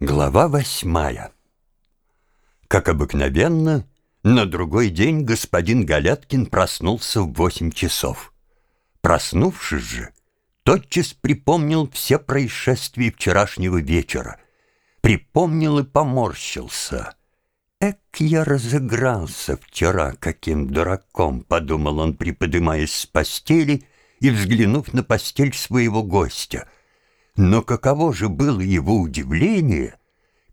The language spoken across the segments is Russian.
Глава восьмая Как обыкновенно, на другой день господин Галяткин проснулся в восемь часов. Проснувшись же, тотчас припомнил все происшествия вчерашнего вечера. Припомнил и поморщился. «Эк, я разыгрался вчера каким дураком», — подумал он, приподымаясь с постели и взглянув на постель своего гостя — но каково же было его удивление,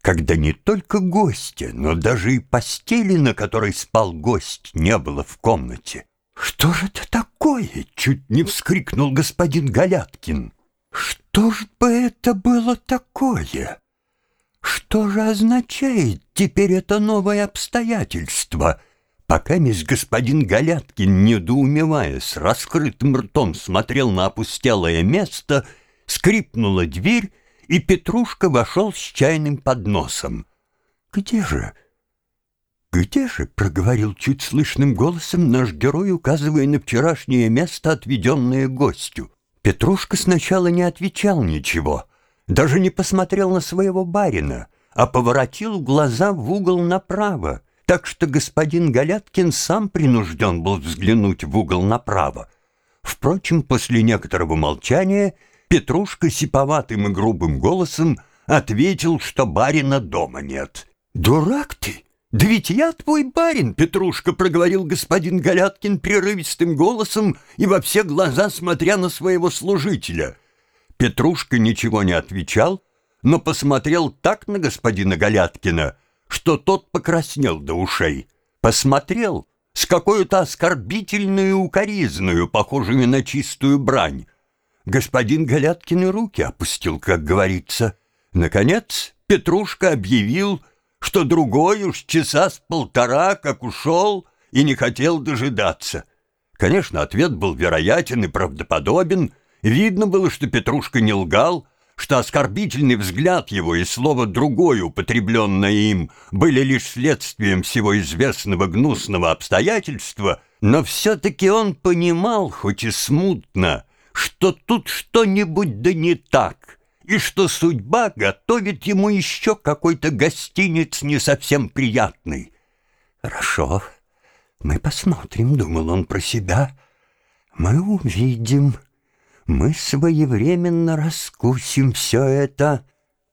когда не только гостя, но даже и постели, на которой спал гость, не было в комнате. «Что же это такое?» — чуть не вскрикнул господин Галяткин. «Что ж бы это было такое? Что же означает теперь это новое обстоятельство?» Пока мисс господин Галяткин, недоумевая, с раскрытым ртом смотрел на опустелое место — Скрипнула дверь, и Петрушка вошел с чайным подносом. «Где же?» «Где же?» — проговорил чуть слышным голосом наш герой, указывая на вчерашнее место, отведенное гостю. Петрушка сначала не отвечал ничего, даже не посмотрел на своего барина, а поворотил глаза в угол направо, так что господин Галяткин сам принужден был взглянуть в угол направо. Впрочем, после некоторого молчания Петрушка сиповатым и грубым голосом ответил, что барина дома нет. «Дурак ты! Да ведь я твой барин, Петрушка!» проговорил господин Галяткин прерывистым голосом и во все глаза смотря на своего служителя. Петрушка ничего не отвечал, но посмотрел так на господина Галяткина, что тот покраснел до ушей. Посмотрел с какой-то оскорбительной укоризную, похожей на чистую брань. Господин Галяткин руки опустил, как говорится. Наконец Петрушка объявил, что другой уж часа с полтора, как ушел, и не хотел дожидаться. Конечно, ответ был вероятен и правдоподобен. Видно было, что Петрушка не лгал, что оскорбительный взгляд его и слово «другое», употребленное им, были лишь следствием всего известного гнусного обстоятельства, но все-таки он понимал, хоть и смутно, что тут что-нибудь да не так, и что судьба готовит ему еще какой-то гостиниц не совсем приятный. «Хорошо, мы посмотрим», — думал он про себя. «Мы увидим, мы своевременно раскусим все это».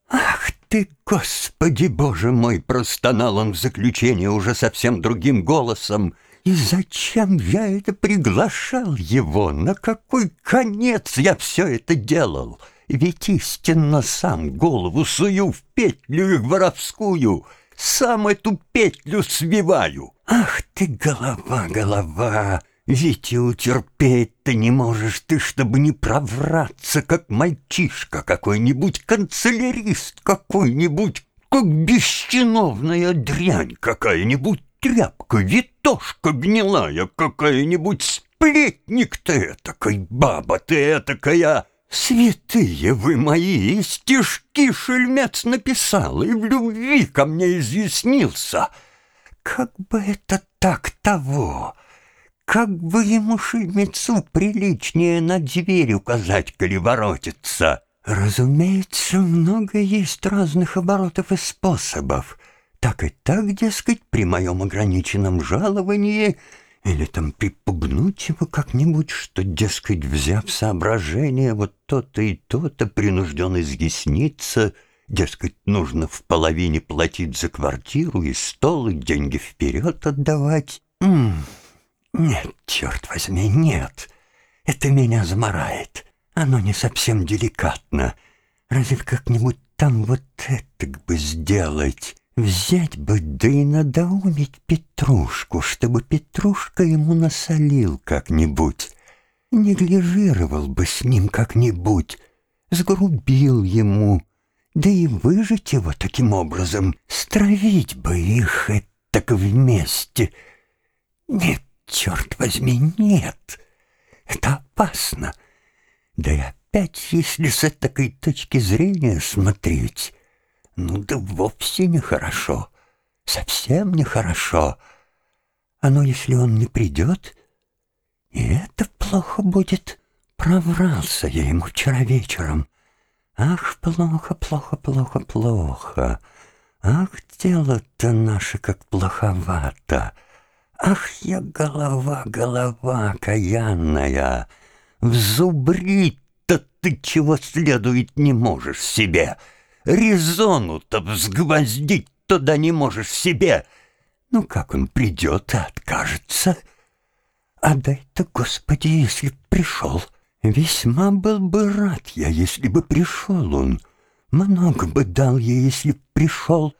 «Ах ты, Господи, Боже мой!» — простонал он в заключение уже совсем другим голосом — и зачем я это приглашал его? На какой конец я все это делал? Ведь истинно сам голову сую в петлю их воровскую, сам эту петлю свиваю. Ах ты, голова, голова! Ведь и утерпеть-то не можешь ты, чтобы не провраться, как мальчишка какой-нибудь, канцелярист какой-нибудь, как бесчиновная дрянь какая-нибудь тряпка, витошка гнилая какая-нибудь, сплетник ты этакой, баба ты этакая. Святые вы мои, стишки шельмец написал, и в любви ко мне изъяснился. Как бы это так того? Как бы ему шельмецу приличнее на дверь указать, коли воротится? Разумеется, много есть разных оборотов и способов — так и так, дескать, при моем ограниченном жаловании или там припугнуть его как-нибудь, что, дескать, взяв соображение, вот то-то и то-то принужден изъясниться, дескать, нужно в половине платить за квартиру и стол, и деньги вперед отдавать. М -м, нет, черт возьми, нет, это меня заморает. Оно не совсем деликатно. Разве как-нибудь там вот это бы сделать? Взять бы, да и надоумить Петрушку, чтобы Петрушка ему насолил как-нибудь, неглижировал бы с ним как-нибудь, сгрубил ему, да и выжить его таким образом, стравить бы их так вместе. Нет, черт возьми, нет, это опасно. Да и опять, если с этой точки зрения смотреть, ну да вовсе нехорошо, совсем нехорошо. А ну, если он не придет, и это плохо будет. Проврался я ему вчера вечером. Ах, плохо, плохо, плохо, плохо. Ах, дело-то наше как плоховато. Ах, я голова, голова каянная. Взубрить-то ты чего следует не можешь себе. Резону-то взгвоздить туда не можешь себе. Ну, как он придет и откажется? А дай-то, Господи, если б пришел. Весьма был бы рад я, если бы пришел он. Много бы дал я, если б пришел.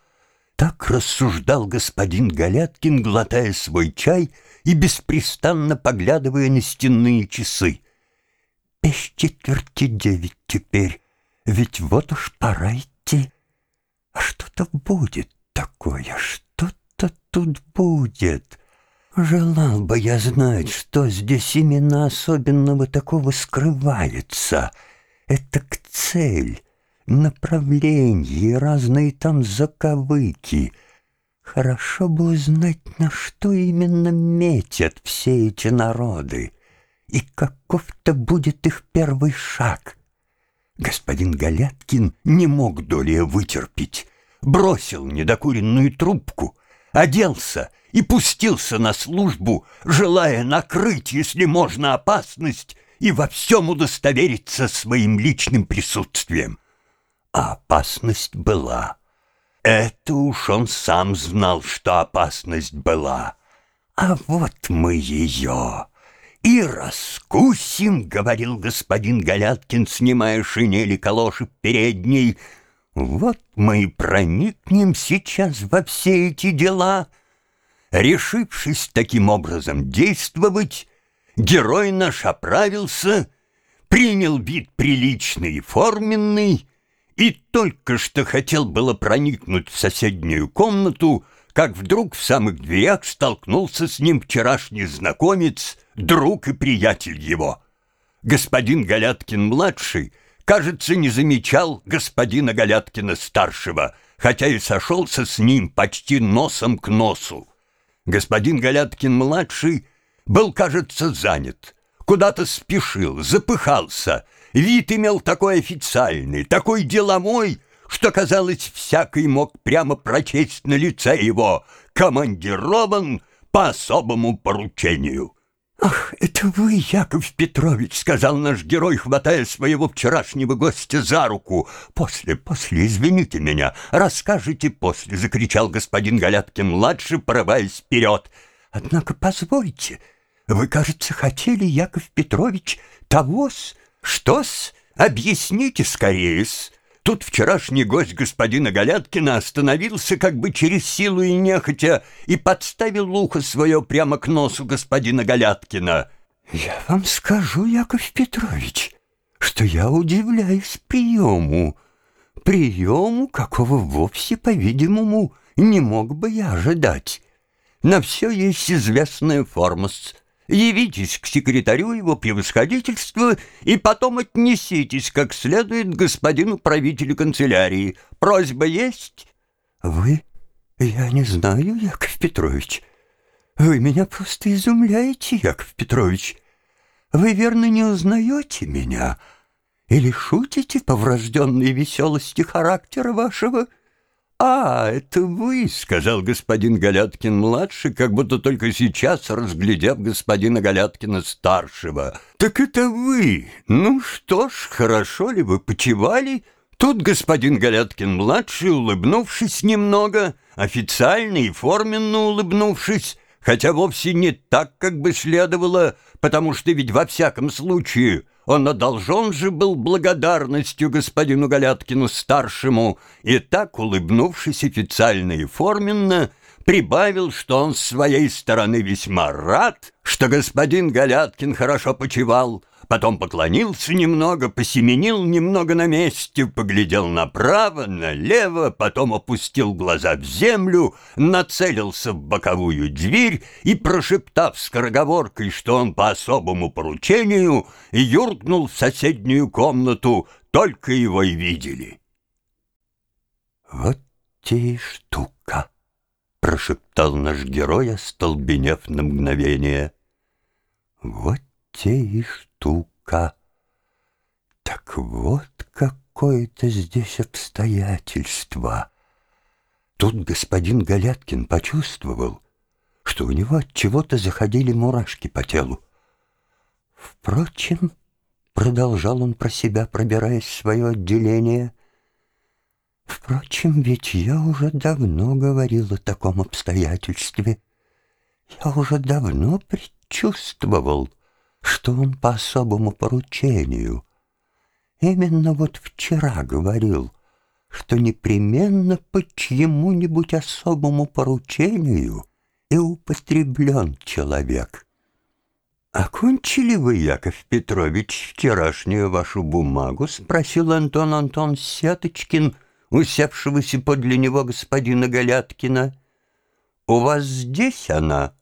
Так рассуждал господин Галяткин, глотая свой чай и беспрестанно поглядывая на стенные часы. Без четверти девять теперь, ведь вот уж пора идти. А что-то будет такое, что-то тут будет. Желал бы я знать, что здесь именно особенного такого скрывается. Это к цель, направление, разные там заковыки. Хорошо бы узнать, на что именно метят все эти народы, и каков-то будет их первый шаг. Господин Галяткин не мог долее вытерпеть, бросил недокуренную трубку, оделся — и пустился на службу, желая накрыть, если можно, опасность и во всем удостовериться своим личным присутствием. А опасность была. Это уж он сам знал, что опасность была. А вот мы ее и раскусим, — говорил господин Галяткин, снимая шинели калоши передней. Вот мы и проникнем сейчас во все эти дела — Решившись таким образом действовать, герой наш оправился, принял вид приличный и форменный, и только что хотел было проникнуть в соседнюю комнату, как вдруг в самых дверях столкнулся с ним вчерашний знакомец, друг и приятель его. Господин Галяткин-младший, кажется, не замечал господина Галяткина-старшего, хотя и сошелся с ним почти носом к носу. Господин Галяткин-младший был, кажется, занят. Куда-то спешил, запыхался. Вид имел такой официальный, такой деломой, что, казалось, всякий мог прямо прочесть на лице его «командирован по особому поручению». «Ах, это вы, Яков Петрович!» — сказал наш герой, хватая своего вчерашнего гостя за руку. «После, после, извините меня, расскажите после!» — закричал господин Галяткин-младший, порываясь вперед. «Однако позвольте, вы, кажется, хотели, Яков Петрович, того-с? Что-с? Объясните скорее-с!» Тут вчерашний гость господина Галяткина остановился как бы через силу и нехотя и подставил ухо свое прямо к носу господина Галяткина. «Я вам скажу, Яков Петрович, что я удивляюсь приему, приему, какого вовсе, по-видимому, не мог бы я ожидать. На все есть известная форма Явитесь к секретарю его превосходительства и потом отнеситесь как следует господину правителю канцелярии. Просьба есть?» «Вы? Я не знаю, Яков Петрович. Вы меня просто изумляете, Яков Петрович. Вы, верно, не узнаете меня или шутите по врожденной веселости характера вашего?» «А, это вы», — сказал господин Галяткин-младший, как будто только сейчас разглядев господина Галяткина-старшего. «Так это вы! Ну что ж, хорошо ли вы почевали?» Тут господин Галяткин-младший, улыбнувшись немного, официально и форменно улыбнувшись, хотя вовсе не так, как бы следовало, потому что ведь во всяком случае он одолжен же был благодарностью господину Галяткину-старшему и так, улыбнувшись официально и форменно, прибавил, что он с своей стороны весьма рад, что господин Галяткин хорошо почевал, Потом поклонился немного, посеменил немного на месте, поглядел направо, налево, потом опустил глаза в землю, нацелился в боковую дверь и, прошептав скороговоркой, что он по особому поручению, юркнул в соседнюю комнату, только его и видели. «Вот те и штука!» — прошептал наш герой, остолбенев на мгновение. «Вот те и штука!» Так вот, какое-то здесь обстоятельство. Тут господин Галяткин почувствовал, что у него от чего-то заходили мурашки по телу. Впрочем, продолжал он про себя, пробираясь в свое отделение, впрочем, ведь я уже давно говорил о таком обстоятельстве. Я уже давно предчувствовал, что он по особому поручению. Именно вот вчера говорил, что непременно по чьему-нибудь особому поручению и употреблен человек. «Окончили вы, Яков Петрович, вчерашнюю вашу бумагу?» — спросил Антон Антон Сеточкин, усевшегося подле него господина Галяткина. «У вас здесь она?»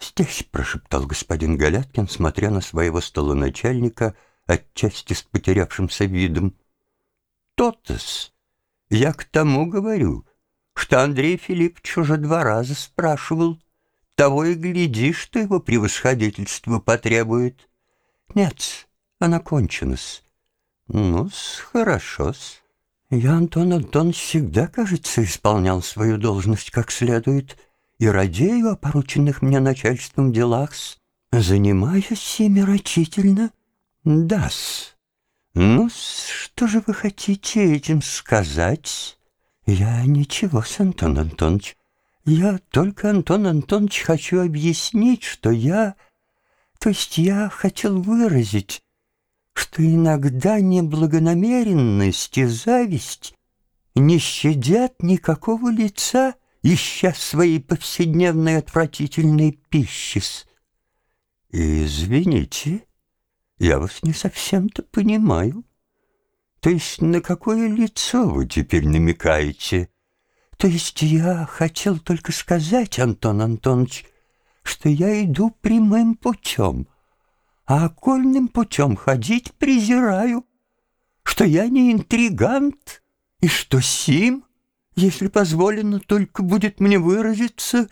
«Здесь», — прошептал господин Галяткин, смотря на своего столоначальника, отчасти с потерявшимся видом. «То-то-с! Я к тому говорю, что Андрей Филиппович уже два раза спрашивал, того и гляди, что его превосходительство потребует. Нет, она кончена-с. Ну-с, хорошо-с. Я, Антон Антон, всегда, кажется, исполнял свою должность как следует и радею о порученных мне начальством делах-с. Занимаюсь ими рачительно. Да-с. ну что же вы хотите этим сказать? Я ничего, Антон Антонович. Я только, Антон Антонович, хочу объяснить, что я... То есть я хотел выразить, что иногда неблагонамеренность и зависть не щадят никакого лица, ища своей повседневной отвратительной пищи. Извините, я вас не совсем-то понимаю. То есть на какое лицо вы теперь намекаете? То есть я хотел только сказать, Антон Антонович, что я иду прямым путем, а окольным путем ходить презираю, что я не интригант, и что сим, если позволено только будет мне выразиться,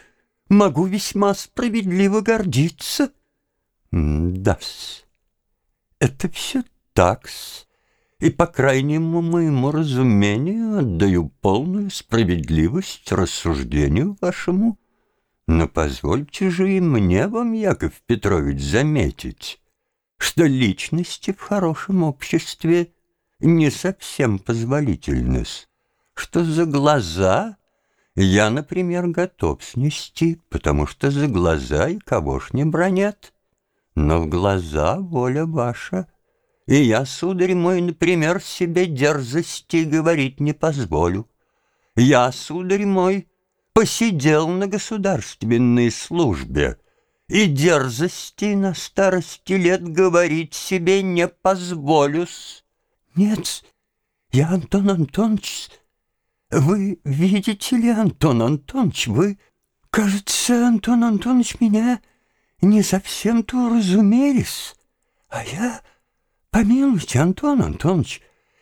могу весьма справедливо гордиться. Да-с, это все так-с и, по крайнему моему разумению, отдаю полную справедливость рассуждению вашему. Но позвольте же и мне вам, Яков Петрович, заметить, что личности в хорошем обществе не совсем позволительны, что за глаза я, например, готов снести, потому что за глаза и кого ж не бронят. Но в глаза воля ваша — и я, сударь мой, например, себе дерзости говорить не позволю. Я, сударь мой, посидел на государственной службе, и дерзости на старости лет говорить себе не позволю-с. Нет, я, Антон Антонович, вы видите ли, Антон Антонович, вы, кажется, Антон Антонович, меня не совсем-то уразумелись, а я... Помилуйте, Антон Антонович,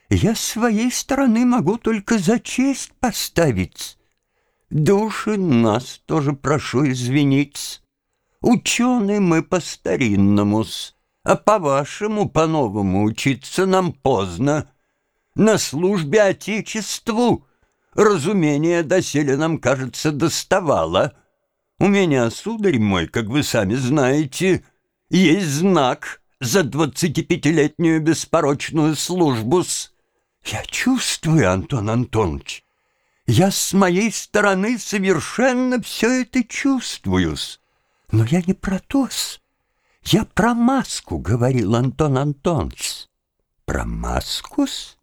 я с своей стороны могу только за честь поставить. Души нас тоже прошу извинить. Ученые мы по-старинному-с, а по-вашему, по-новому учиться нам поздно. На службе Отечеству разумение доселе нам, кажется, доставало. У меня, сударь мой, как вы сами знаете, есть знак — за двадцатипятилетнюю беспорочную службу-с. Я чувствую, Антон Антонович, я с моей стороны совершенно все это чувствую-с. Но я не про то-с. Я про маску, говорил Антон Антонович. Про маску-с?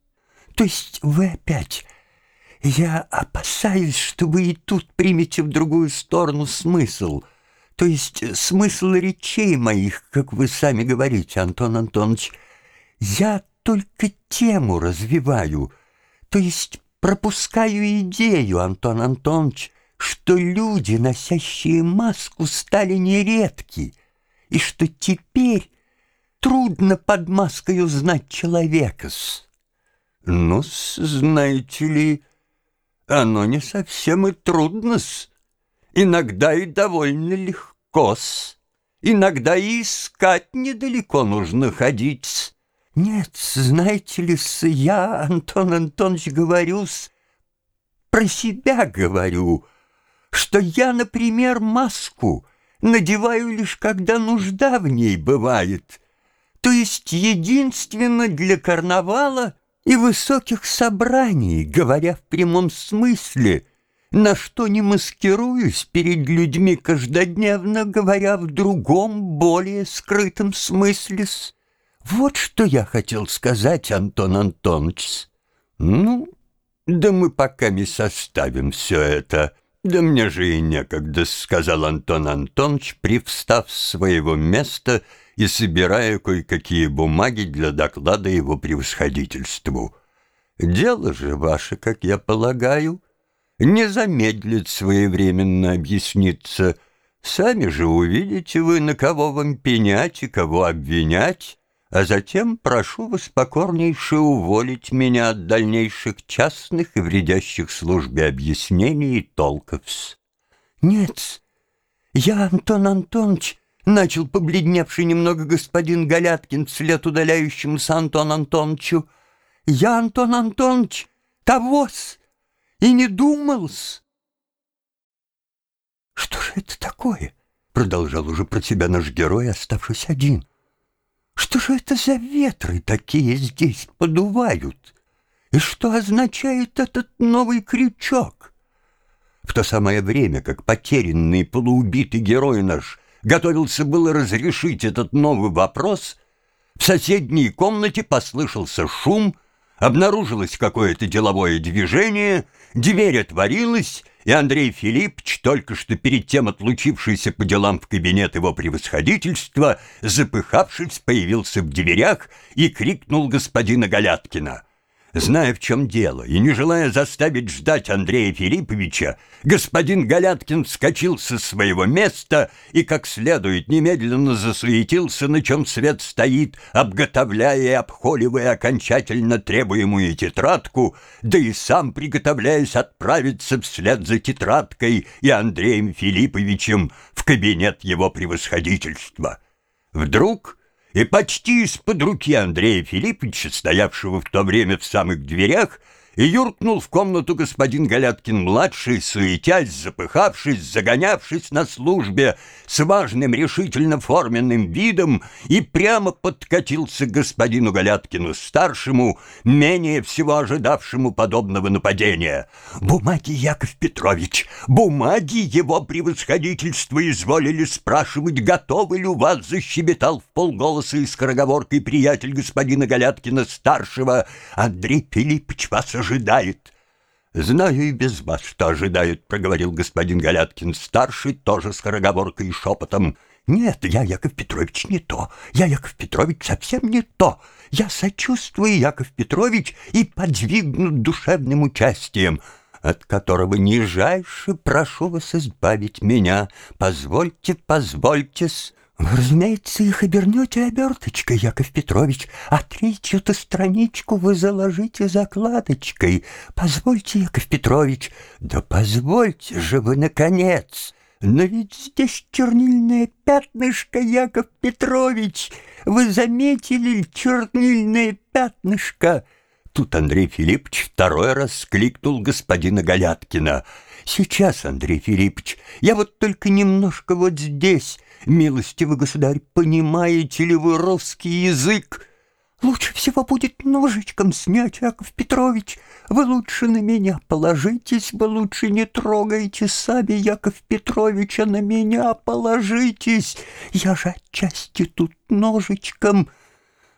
То есть вы опять... Я опасаюсь, что вы и тут примете в другую сторону смысл — то есть э, смысл речей моих, как вы сами говорите, Антон Антонович, я только тему развиваю, то есть пропускаю идею, Антон Антонович, что люди, носящие маску, стали нередки, и что теперь трудно под маской узнать человека-с. Ну, знаете ли, оно не совсем и трудно-с иногда и довольно легко-с. Иногда и искать недалеко нужно ходить. Нет, знаете ли, я, Антон Антонович, говорю, про себя говорю, что я, например, маску надеваю лишь, когда нужда в ней бывает, то есть единственно для карнавала и высоких собраний, говоря в прямом смысле — на что не маскируюсь перед людьми каждодневно, говоря в другом, более скрытом смысле. Вот что я хотел сказать, Антон Антонович. Ну, да мы пока не составим все это. Да мне же и некогда, сказал Антон Антонович, привстав с своего места и собирая кое-какие бумаги для доклада его превосходительству. Дело же ваше, как я полагаю, — не замедлит своевременно объясниться. Сами же увидите вы, на кого вам пенять и кого обвинять, а затем прошу вас покорнейше уволить меня от дальнейших частных и вредящих службе объяснений и толков. Нет, я, Антон Антонович, начал побледневший немного господин Галяткин вслед удаляющемуся Антон Антоновичу. Я, Антон Антонович, того-с, и не думал-с. Что же это такое? Продолжал уже про себя наш герой, оставшись один. Что же это за ветры такие здесь подувают? И что означает этот новый крючок? В то самое время, как потерянный полуубитый герой наш готовился было разрешить этот новый вопрос, в соседней комнате послышался шум — Обнаружилось какое-то деловое движение, дверь отворилась, и Андрей Филиппович, только что перед тем отлучившийся по делам в кабинет его превосходительства, запыхавшись, появился в дверях и крикнул господина Галяткина. Зная, в чем дело, и не желая заставить ждать Андрея Филипповича, господин Галяткин вскочил со своего места и, как следует, немедленно засуетился, на чем свет стоит, обготовляя и обхоливая окончательно требуемую тетрадку, да и сам приготовляясь отправиться вслед за тетрадкой и Андреем Филипповичем в кабинет его превосходительства. Вдруг и почти из-под руки Андрея Филипповича, стоявшего в то время в самых дверях, и юркнул в комнату господин Галяткин-младший, суетясь, запыхавшись, загонявшись на службе, с важным решительно форменным видом и прямо подкатился к господину Галяткину-старшему, менее всего ожидавшему подобного нападения. «Бумаги, Яков Петрович, бумаги его превосходительства изволили спрашивать, готовы ли у вас?» защебетал в полголоса и скороговоркой приятель господина Галяткина-старшего. «Андрей Филиппович вас ожидает» ожидает. «Знаю и без вас, что ожидают», — проговорил господин Галяткин-старший, тоже с скороговоркой и шепотом. «Нет, я, Яков Петрович, не то. Я, Яков Петрович, совсем не то. Я сочувствую, Яков Петрович, и подвигнут душевным участием, от которого нижайше прошу вас избавить меня. Позвольте, позвольте-с». Вы, разумеется, их обернете оберточкой, Яков Петрович, а третью-то страничку вы заложите закладочкой. Позвольте, Яков Петрович, да позвольте же вы, наконец. Но ведь здесь чернильное пятнышко, Яков Петрович. Вы заметили чернильное пятнышко? Тут Андрей Филиппович второй раз кликнул господина Галяткина. «Сейчас, Андрей Филиппович, я вот только немножко вот здесь. Милостивый государь, понимаете ли вы русский язык? Лучше всего будет ножичком снять, Яков Петрович. Вы лучше на меня положитесь, вы лучше не трогайте сами, Яков Петрович, а на меня положитесь. Я же отчасти тут ножичком...»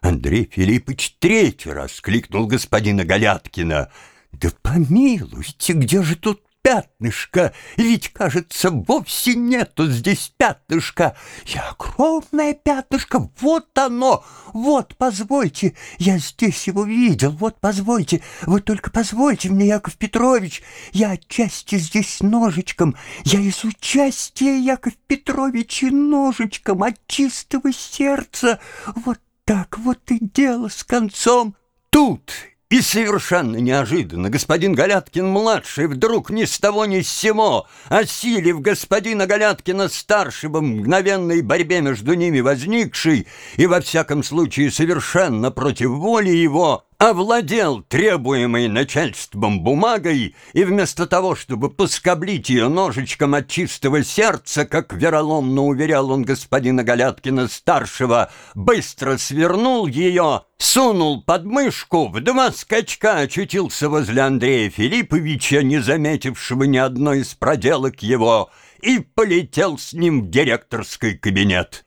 Андрей Филиппович третий раз кликнул господина Галяткина. «Да помилуйте, где же тут пятнышко, ведь, кажется, вовсе нету здесь пятнышка. Я огромное пятнышко, вот оно, вот, позвольте, я здесь его видел, вот, позвольте, вы только позвольте мне, Яков Петрович, я отчасти здесь ножичком, я из участия, Яков Петрович, и ножичком от чистого сердца, вот так вот и дело с концом. Тут И совершенно неожиданно господин Галяткин-младший вдруг ни с того ни с сего, осилив господина Галяткина-старшего мгновенной борьбе между ними возникшей и, во всяком случае, совершенно против воли его, овладел требуемой начальством бумагой и вместо того, чтобы поскоблить ее ножичком от чистого сердца, как вероломно уверял он господина Галяткина-старшего, быстро свернул ее, сунул под мышку, в два скачка очутился возле Андрея Филипповича, не заметившего ни одной из проделок его, и полетел с ним в директорский кабинет.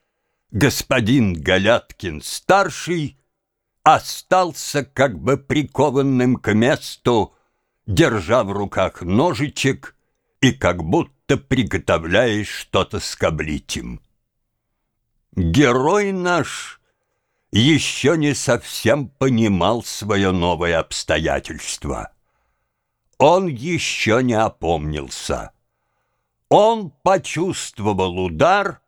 Господин Галяткин-старший остался как бы прикованным к месту, держа в руках ножичек и как будто приготовляясь что-то скоблить им. Герой наш еще не совсем понимал свое новое обстоятельство. Он еще не опомнился. Он почувствовал удар,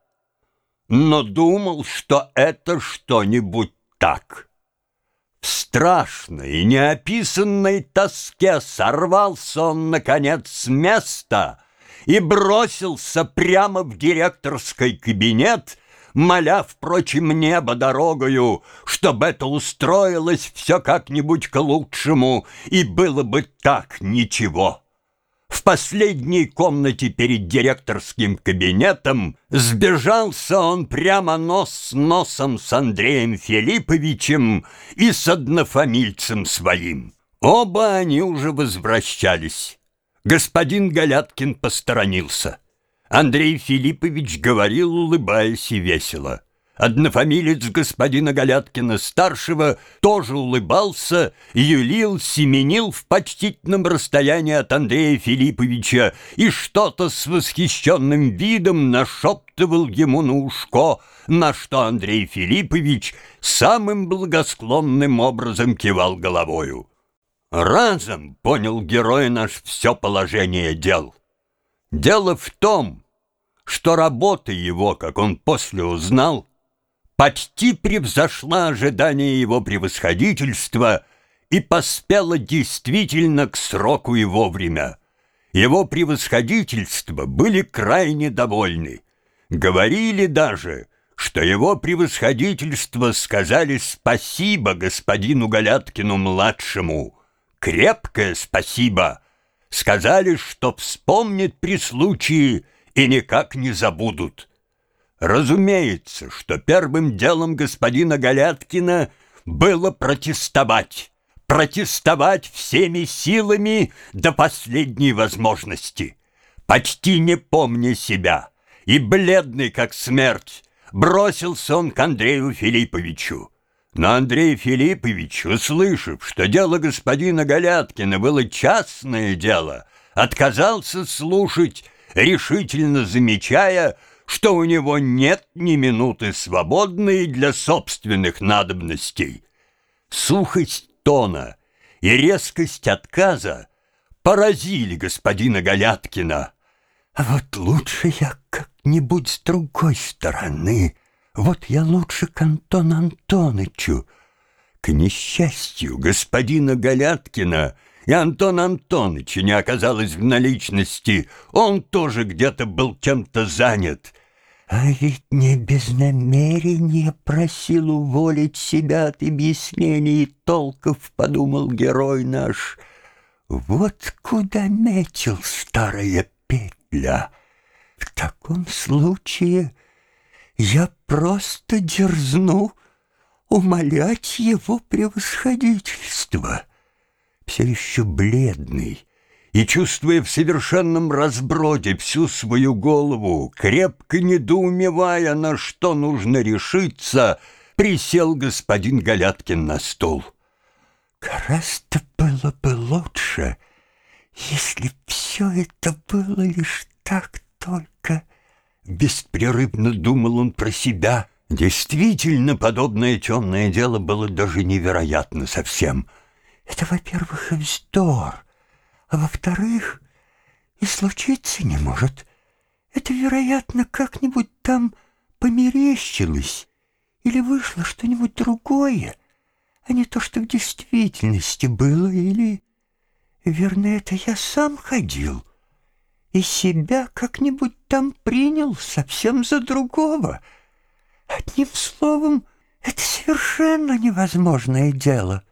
но думал, что это что-нибудь так страшной, неописанной тоске сорвался он, наконец, с места и бросился прямо в директорский кабинет, моля, впрочем, небо дорогою, чтобы это устроилось все как-нибудь к лучшему, и было бы так ничего. В последней комнате перед директорским кабинетом сбежался он прямо нос с носом с Андреем Филипповичем и с однофамильцем своим. Оба они уже возвращались. Господин Галяткин посторонился. Андрей Филиппович говорил, улыбаясь и весело. Однофамилец господина Галяткина-старшего тоже улыбался, юлил, семенил в почтительном расстоянии от Андрея Филипповича и что-то с восхищенным видом нашептывал ему на ушко, на что Андрей Филиппович самым благосклонным образом кивал головою. Разом понял герой наш все положение дел. Дело в том, что работа его, как он после узнал, почти превзошла ожидания его превосходительства и поспела действительно к сроку и вовремя. Его превосходительство были крайне довольны. Говорили даже, что его превосходительство сказали спасибо господину Галяткину-младшему. Крепкое спасибо. Сказали, что вспомнят при случае и никак не забудут. Разумеется, что первым делом господина Галяткина было протестовать. Протестовать всеми силами до последней возможности. Почти не помня себя и бледный как смерть, бросился он к Андрею Филипповичу. Но Андрей Филиппович, услышав, что дело господина Галяткина было частное дело, отказался слушать, решительно замечая, что у него нет ни минуты свободной для собственных надобностей. Сухость тона и резкость отказа поразили господина Галяткина. А вот лучше я как-нибудь с другой стороны, вот я лучше к Антону Антонычу. К несчастью господина Галяткина и Антона Антоныча не оказалось в наличности, он тоже где-то был чем-то занят. А ведь не без намерения просил уволить себя от объяснений и толков, подумал герой наш. Вот куда метил старая петля. В таком случае я просто дерзну умолять его превосходительство. Все еще бледный, и, чувствуя в совершенном разброде всю свою голову, крепко недоумевая, на что нужно решиться, присел господин Галяткин на стул. «Гораздо было бы лучше, если все это было лишь так только...» Беспрерывно думал он про себя. Действительно, подобное темное дело было даже невероятно совсем. Это, во-первых, вздор, а во-вторых, и случиться не может. Это, вероятно, как-нибудь там померещилось или вышло что-нибудь другое. а не то, что в действительности было, или, верно, это я сам ходил и себя как-нибудь там принял совсем за другого. Одним словом, это совершенно невозможное дело.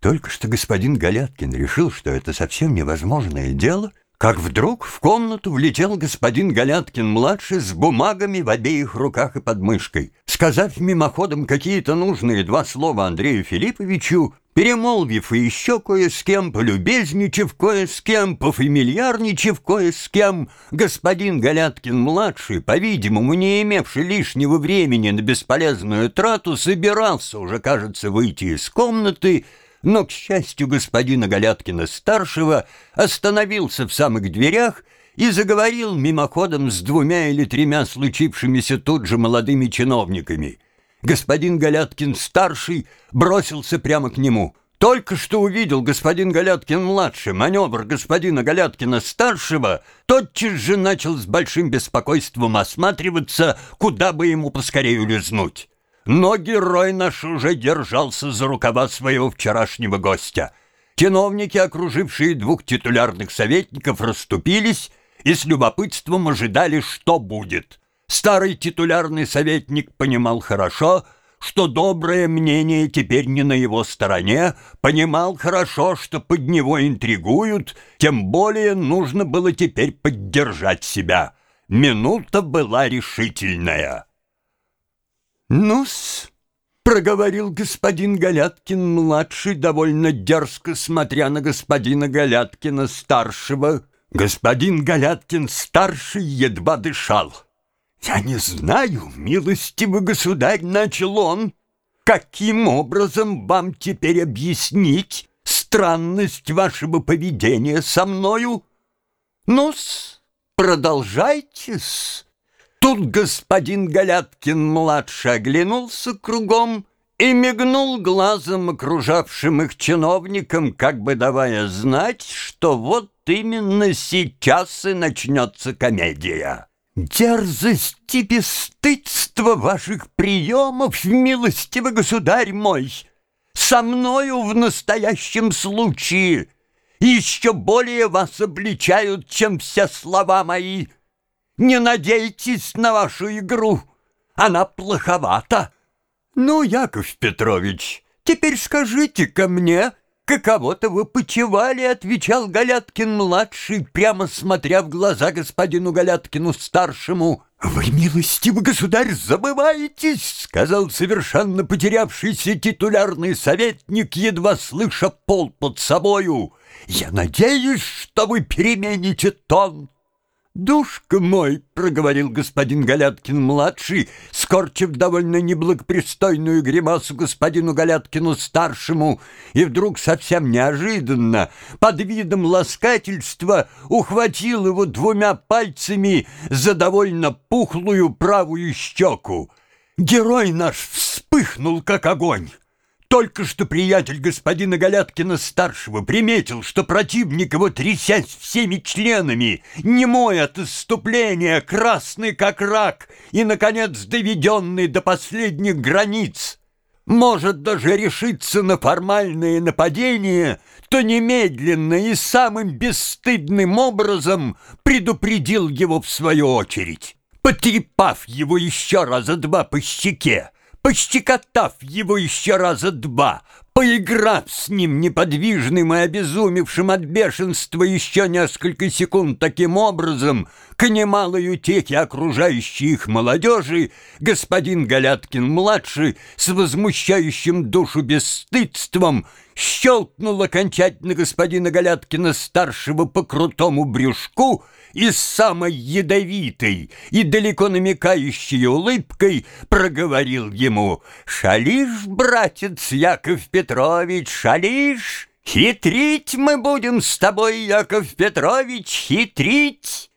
Только что господин Галяткин решил, что это совсем невозможное дело — как вдруг в комнату влетел господин Галяткин-младший с бумагами в обеих руках и под мышкой. Сказав мимоходом какие-то нужные два слова Андрею Филипповичу, перемолвив и еще кое с кем, полюбезничав кое с кем, пофамильярничав кое с кем, господин Галяткин-младший, по-видимому, не имевший лишнего времени на бесполезную трату, собирался уже, кажется, выйти из комнаты, но, к счастью господина Галяткина-старшего, остановился в самых дверях и заговорил мимоходом с двумя или тремя случившимися тут же молодыми чиновниками. Господин Галяткин-старший бросился прямо к нему. Только что увидел господин Галяткин-младший маневр господина Галяткина-старшего, тотчас же начал с большим беспокойством осматриваться, куда бы ему поскорее улизнуть. Но герой наш уже держался за рукава своего вчерашнего гостя. Чиновники, окружившие двух титулярных советников, расступились и с любопытством ожидали, что будет. Старый титулярный советник понимал хорошо, что доброе мнение теперь не на его стороне, понимал хорошо, что под него интригуют, тем более нужно было теперь поддержать себя. Минута была решительная. «Ну-с», — проговорил господин Галяткин-младший, довольно дерзко смотря на господина Галяткина-старшего. Господин Галяткин-старший едва дышал. «Я не знаю, милостивый государь», — начал он, «каким образом вам теперь объяснить странность вашего поведения со мною? Ну-с, продолжайте-с». Тут господин Галяткин-младший оглянулся кругом и мигнул глазом окружавшим их чиновникам, как бы давая знать, что вот именно сейчас и начнется комедия. «Дерзость и бесстыдство ваших приемов, милостивый государь мой, со мною в настоящем случае еще более вас обличают, чем все слова мои». Не надейтесь на вашу игру, она плоховата. Ну, Яков Петрович, теперь скажите-ка мне, каково-то вы почевали, отвечал Галяткин-младший, прямо смотря в глаза господину Галяткину-старшему. «Вы, милостивый государь, забываетесь!» — сказал совершенно потерявшийся титулярный советник, едва слыша пол под собою. «Я надеюсь, что вы перемените тон». «Душка мой!» — проговорил господин Галяткин-младший, скорчив довольно неблагопристойную гримасу господину Галяткину-старшему, и вдруг совсем неожиданно, под видом ласкательства, ухватил его двумя пальцами за довольно пухлую правую щеку. Герой наш вспыхнул, как огонь. Только что приятель господина Галяткина-старшего приметил, что противник его, трясясь всеми членами, немой от исступления, красный как рак и, наконец, доведенный до последних границ, может даже решиться на формальное нападение, то немедленно и самым бесстыдным образом предупредил его в свою очередь, потрепав его еще раза два по щеке, пощекотав его еще раза два, поиграв с ним неподвижным и обезумевшим от бешенства еще несколько секунд таким образом, к немалой утехе окружающей их молодежи, господин Галяткин-младший с возмущающим душу бесстыдством щелкнул окончательно господина Галяткина-старшего по крутому брюшку и самой ядовитой и далеко намекающей улыбкой проговорил ему «Шалишь, братец Яков Петрович, шалишь? Хитрить мы будем с тобой, Яков Петрович, хитрить!»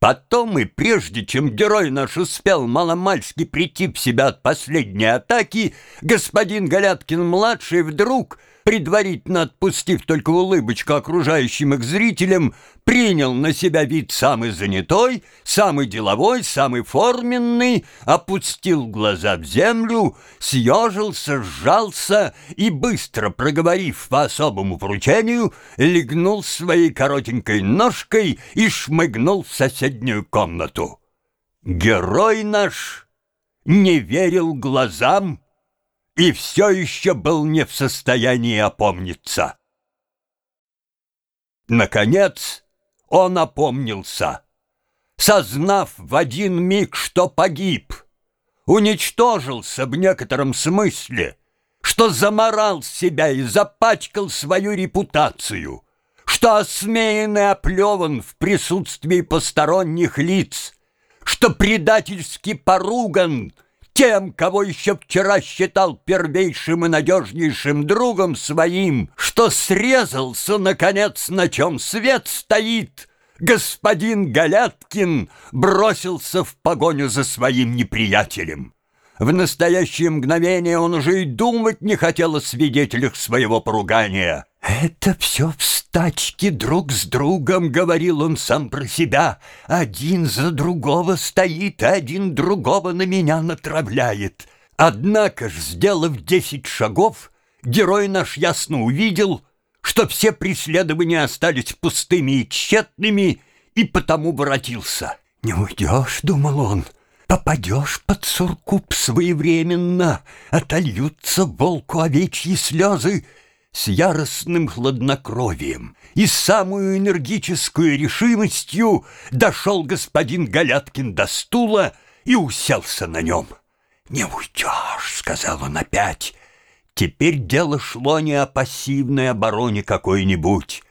Потом и прежде, чем герой наш успел маломальски прийти в себя от последней атаки, господин Галяткин-младший вдруг предварительно отпустив только улыбочку окружающим их зрителям, принял на себя вид самый занятой, самый деловой, самый форменный, опустил глаза в землю, съежился, сжался и, быстро проговорив по особому поручению, легнул своей коротенькой ножкой и шмыгнул в соседнюю комнату. Герой наш не верил глазам, и все еще был не в состоянии опомниться. Наконец он опомнился, сознав в один миг, что погиб, уничтожился в некотором смысле, что заморал себя и запачкал свою репутацию, что осмеян и оплеван в присутствии посторонних лиц, что предательски поруган — тем, кого еще вчера считал первейшим и надежнейшим другом своим, что срезался, наконец, на чем свет стоит, господин Галяткин бросился в погоню за своим неприятелем. В настоящее мгновение он уже и думать не хотел о свидетелях своего поругания. «Это все в стачке друг с другом», — говорил он сам про себя. «Один за другого стоит, один другого на меня натравляет». Однако ж, сделав десять шагов, герой наш ясно увидел, что все преследования остались пустыми и тщетными, и потому воротился. «Не уйдешь», — думал он, — Попадешь под суркуп своевременно, Отольются волку овечьи слезы С яростным хладнокровием И самую энергическую решимостью Дошел господин Галяткин до стула И уселся на нем. «Не уйдешь», — сказал он опять. Теперь дело шло не о пассивной обороне какой-нибудь,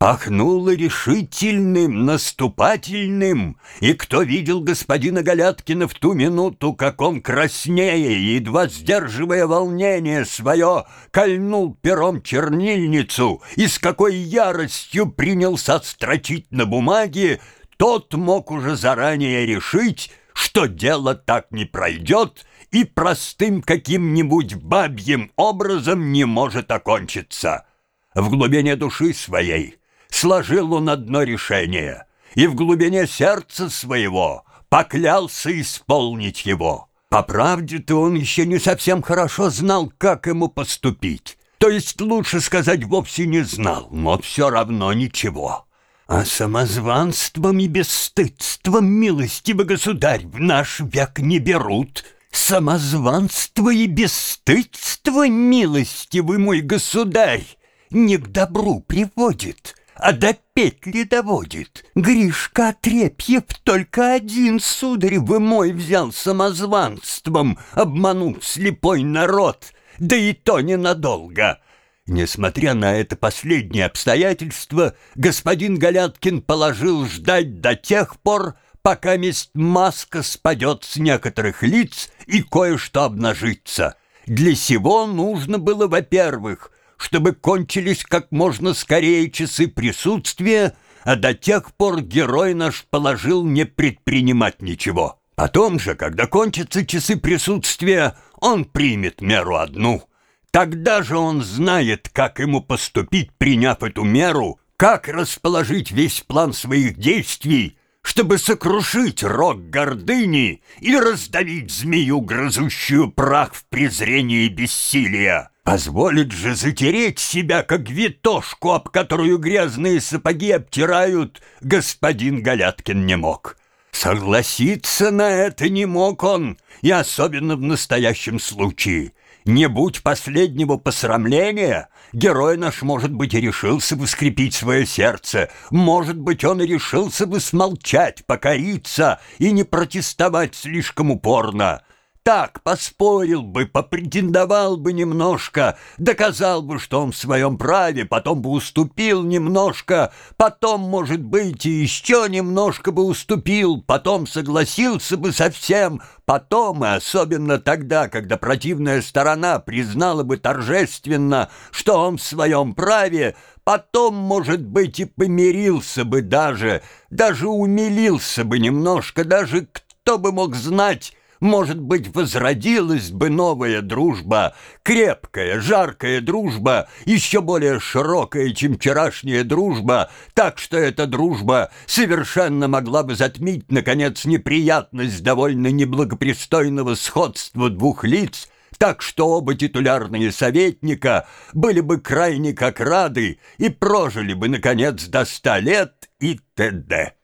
Пахнуло решительным, наступательным, и кто видел господина Галяткина в ту минуту, как он краснее, едва сдерживая волнение свое, кольнул пером чернильницу и с какой яростью принялся строчить на бумаге, тот мог уже заранее решить, что дело так не пройдет и простым каким-нибудь бабьим образом не может окончиться. В глубине души своей — сложил он одно решение и в глубине сердца своего поклялся исполнить его. По правде-то он еще не совсем хорошо знал, как ему поступить. То есть, лучше сказать, вовсе не знал, но все равно ничего. А самозванством и бесстыдством, милостивый государь, в наш век не берут. Самозванство и бесстыдство, милостивый мой государь, не к добру приводит а до петли доводит. Гришка Отрепьев только один, сударь, вы мой взял самозванством, обманув слепой народ, да и то ненадолго». Несмотря на это последнее обстоятельство, господин Галяткин положил ждать до тех пор, пока месть маска спадет с некоторых лиц и кое-что обнажится. Для сего нужно было, во-первых, чтобы кончились как можно скорее часы присутствия, а до тех пор герой наш положил не предпринимать ничего. Потом же, когда кончатся часы присутствия, он примет меру одну. Тогда же он знает, как ему поступить, приняв эту меру, как расположить весь план своих действий, чтобы сокрушить рог гордыни и раздавить змею, грызущую прах в презрении бессилия. Позволит же затереть себя, как витошку, об которую грязные сапоги обтирают, господин Галяткин не мог. Согласиться на это не мог он, и особенно в настоящем случае. Не будь последнего посрамления, герой наш, может быть, и решился бы скрепить свое сердце, может быть, он и решился бы смолчать, покориться и не протестовать слишком упорно так поспорил бы, попретендовал бы немножко, доказал бы, что он в своем праве, потом бы уступил немножко, потом, может быть, и еще немножко бы уступил, потом согласился бы совсем, потом, и особенно тогда, когда противная сторона признала бы торжественно, что он в своем праве, потом, может быть, и помирился бы даже, даже умилился бы немножко, даже кто бы мог знать, может быть, возродилась бы новая дружба, крепкая, жаркая дружба, еще более широкая, чем вчерашняя дружба, так что эта дружба совершенно могла бы затмить, наконец, неприятность довольно неблагопристойного сходства двух лиц, так что оба титулярные советника были бы крайне как рады и прожили бы, наконец, до ста лет и т.д.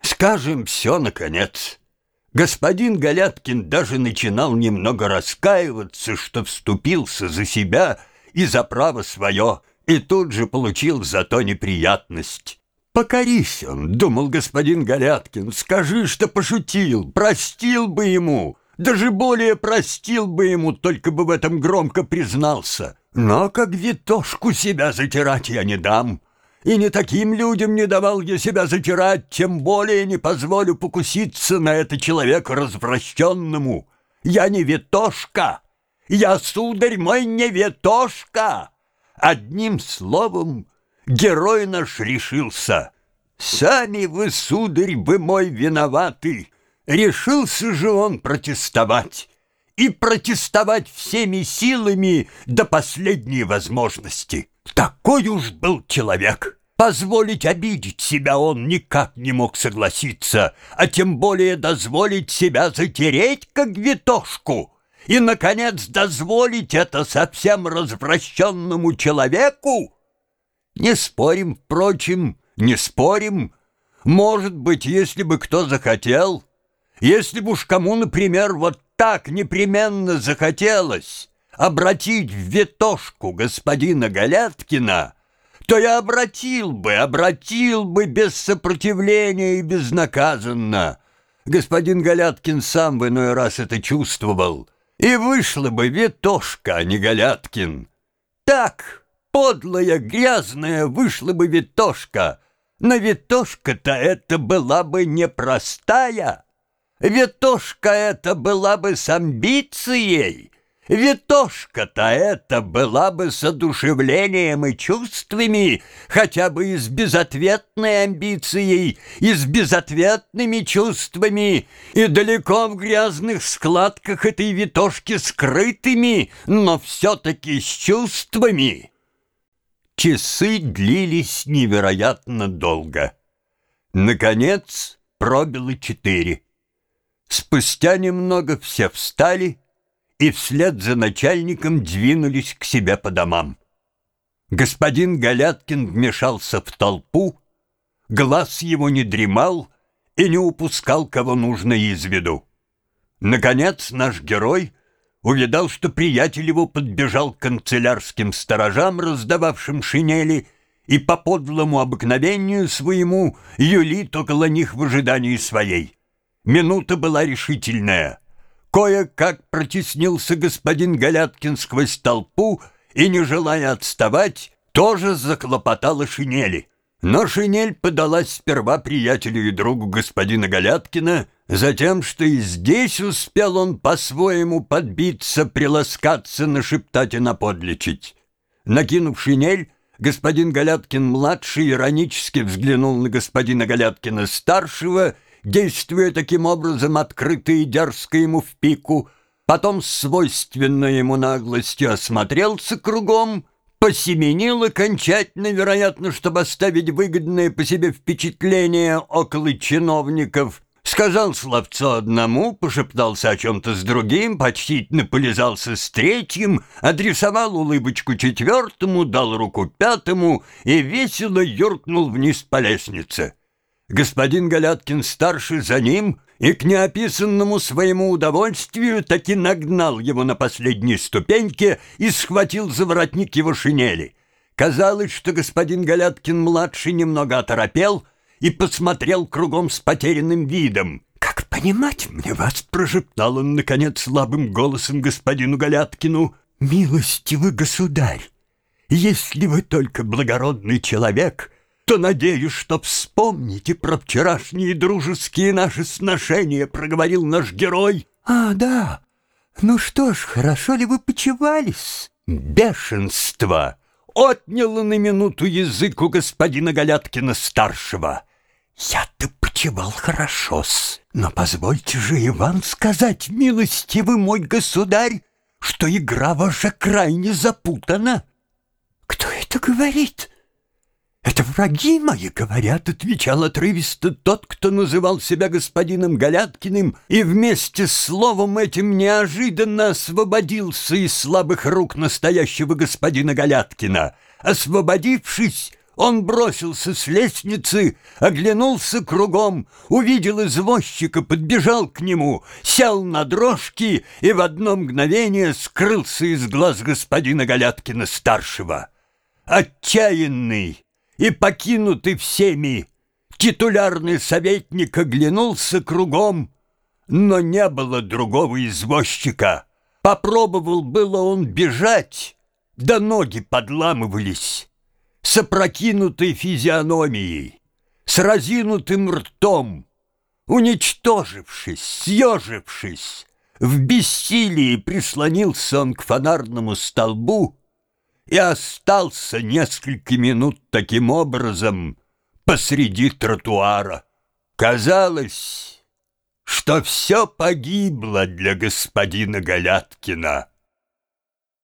Скажем все, наконец. Господин Галяткин даже начинал немного раскаиваться, что вступился за себя и за право свое, и тут же получил за то неприятность. «Покорись он», — думал господин Галяткин, — «скажи, что пошутил, простил бы ему, даже более простил бы ему, только бы в этом громко признался. Но как витошку себя затирать я не дам». И не таким людям не давал я себя затирать, тем более не позволю покуситься на это человека развращенному. Я не ветошка, я, сударь мой, не ветошка. Одним словом, герой наш решился. Сами вы, сударь, вы мой виноваты. Решился же он протестовать. И протестовать всеми силами до последней возможности. Такой уж был человек. Позволить обидеть себя он никак не мог согласиться, а тем более дозволить себя затереть, как витошку. И, наконец, дозволить это совсем развращенному человеку? Не спорим, впрочем, не спорим. Может быть, если бы кто захотел, если бы уж кому, например, вот так непременно захотелось, обратить в ветошку господина Галяткина, то я обратил бы, обратил бы без сопротивления и безнаказанно. Господин Галяткин сам в иной раз это чувствовал. И вышла бы ветошка, а не Галяткин. Так, подлая, грязная, вышла бы ветошка. Но ветошка-то это была бы непростая. Ветошка это была бы с амбицией. Витошка-то это была бы с одушевлением и чувствами, хотя бы и с безответной амбицией, и с безответными чувствами, и далеко в грязных складках этой витошки скрытыми, но все-таки с чувствами. Часы длились невероятно долго. Наконец пробило четыре. Спустя немного все встали — и вслед за начальником двинулись к себе по домам. Господин Галяткин вмешался в толпу, глаз его не дремал и не упускал кого нужно из виду. Наконец наш герой увидал, что приятель его подбежал к канцелярским сторожам, раздававшим шинели, и по подлому обыкновению своему юлит около них в ожидании своей. Минута была решительная — Кое-как протеснился господин Галяткин сквозь толпу и, не желая отставать, тоже заклопотала шинели. Но шинель подалась сперва приятелю и другу господина Галяткина, затем, что и здесь успел он по-своему подбиться, приласкаться, нашептать и наподлечить. Накинув шинель, господин Галяткин-младший иронически взглянул на господина Галяткина-старшего действуя таким образом открыто и дерзко ему в пику, потом свойственной ему наглостью осмотрелся кругом, посеменил окончательно, вероятно, чтобы оставить выгодное по себе впечатление около чиновников, сказал словцо одному, пошептался о чем-то с другим, почтительно полизался с третьим, адресовал улыбочку четвертому, дал руку пятому и весело юркнул вниз по лестнице. Господин Галяткин-старший за ним и к неописанному своему удовольствию таки нагнал его на последней ступеньке и схватил за воротник его шинели. Казалось, что господин Галяткин-младший немного оторопел и посмотрел кругом с потерянным видом. «Как понимать мне вас?» — прошептал он, наконец, слабым голосом господину Галяткину. «Милостивый государь, если вы только благородный человек...» то надеюсь, что вспомните про вчерашние дружеские наши сношения, проговорил наш герой. А, да. Ну что ж, хорошо ли вы почевались? Бешенство отняло на минуту язык у господина Галяткина-старшего. Я-то почевал хорошо-с. Но позвольте же и вам сказать, милостивый мой государь, что игра ваша крайне запутана. Кто это говорит? «Это враги мои говорят», — отвечал отрывисто тот, кто называл себя господином Галяткиным, и вместе с словом этим неожиданно освободился из слабых рук настоящего господина Галяткина. Освободившись, он бросился с лестницы, оглянулся кругом, увидел извозчика, подбежал к нему, сел на дрожки и в одно мгновение скрылся из глаз господина Галяткина-старшего. Отчаянный и покинутый всеми, титулярный советник оглянулся кругом, но не было другого извозчика. Попробовал было он бежать, да ноги подламывались с опрокинутой физиономией, с разинутым ртом, уничтожившись, съежившись, в бессилии прислонился он к фонарному столбу и остался несколько минут таким образом посреди тротуара. Казалось, что все погибло для господина Галяткина.